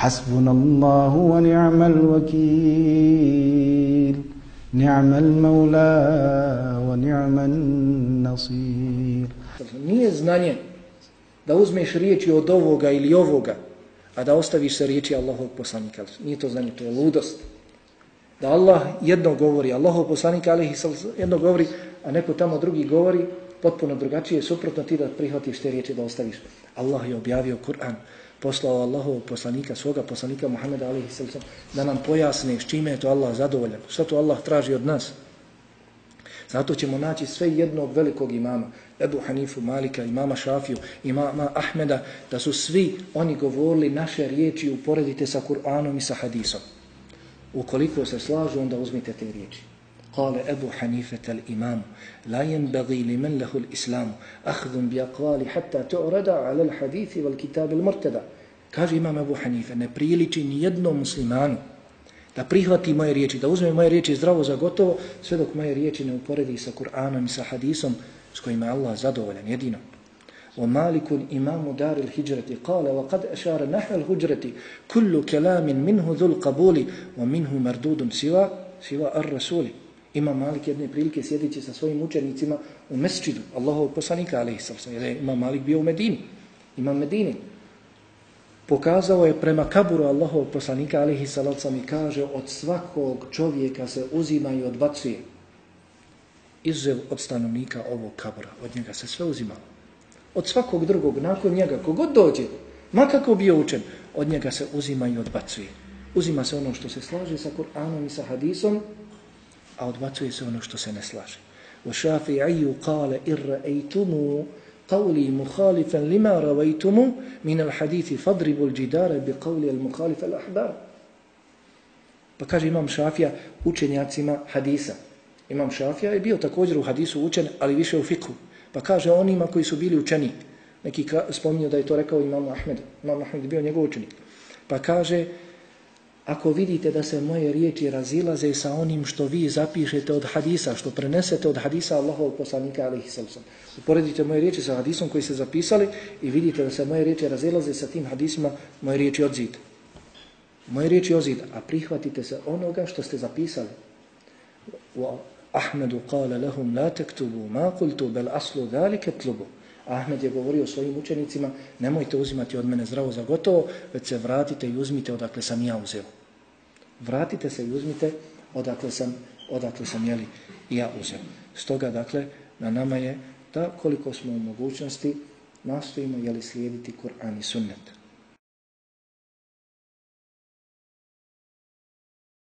حسبنا الله ونعم الوكيل نعم المولى ونعم النصير Nije znanje da uzmeš riječi od ovoga ili ovoga, a da ostaviš se riječi Allahov poslanika. Nije to znanje, to je ludost. Da Allah jedno govori, Allahov poslanika alihi jedno govori, a neko tamo drugi govori, potpuno drugačije, suprotno ti da prihvatiš te riječi da ostaviš. Allah je objavio Kur'an, poslao Allahov poslanika, svoga poslanika Muhammeda alihi sallam, da nam pojasne s čime je to Allah zadovoljan, što to Allah traži od nas. Zato ćemo naći sve jednog velikog imama, Ebu Hanifu, Malika, imama Šafiju, imama Ahmeda, da su svi oni govorili naše riječi uporedite sa Kur'anom i sa hadisom. Ukoliko se slažu, onda uzmite te riječi. قال أبو حنيفة الإمام لا ينبغي لمن له الإسلام أخذ بأقوال حتى تعرض على الحديث والكتاب المرتدى kaže imam Abu Hanife, ne priliči ni jednom muslimanu da prihvati moje riječi, da uzme moje riječi zdravo za gotovo, sve dok moje riječi ne uporedi sa Kur'anom i sa hadisom s kojima je Allah zadovoljan jedino. O malikun imamu dar il hijrati kale, wa kad ešara naha il kullu kelamin minhu dhul qabuli, wa minhu mardudun siva, siva ar rasuli. Ima Malik jedne prilike sjedići sa svojim učenicima u mesčidu, Allahov poslanika, ali Imam Malik bio u Medini, Imam Medini. Pokazao je prema kaburu Allahov poslanika, alihi salacom, i kaže od svakog čovjeka se uzima i odbacuje. Izuzev od stanovnika ovog kabura, od njega se sve uzimalo. Od svakog drugog, nakon njega, kogod dođe, makako bio učen, od njega se uzima i odbacuje. Uzima se ono što se slaže sa Kur'anom i sa hadisom, a odbacuje se ono što se ne slaže. U šafi'iju kale قولي مخالفا qawli mukhalifan lima الحديث min الجدار بقولي المخالف الأحبار. Pa kaže imam šafija učenjacima hadisa. Imam šafija je bio također u hadisu učen, ali više u fikhu. Pa kaže onima koji su bili učeni. Neki spominju da je to rekao imam Ahmed. Imam Ahmed je bio njegov učenik. Pa kaže ako vidite da se moje riječi razilaze sa onim što vi zapišete od hadisa, što prenesete od hadisa Allahovog poslanika alaihi sallam. Uporedite moje riječi sa hadisom koji ste zapisali i vidite da se moje riječi razilaze sa tim hadisima, moje riječi odzid. Moje riječi odzid, a prihvatite se onoga što ste zapisali. Wa Ahmedu kale lahum la tektubu ma kultu bel aslu dalike tlubu. Ahmed je govorio svojim učenicima, nemojte uzimati od mene zdravo za gotovo, već se vratite i uzmite odakle sam ja uzeo. Vratite se i uzmite odakle sam, odakle sam jeli ja uzeo. Stoga, dakle, na nama je da koliko smo u mogućnosti nastojimo jeli slijediti Kur'an i sunnet.